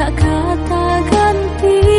nak kata ganti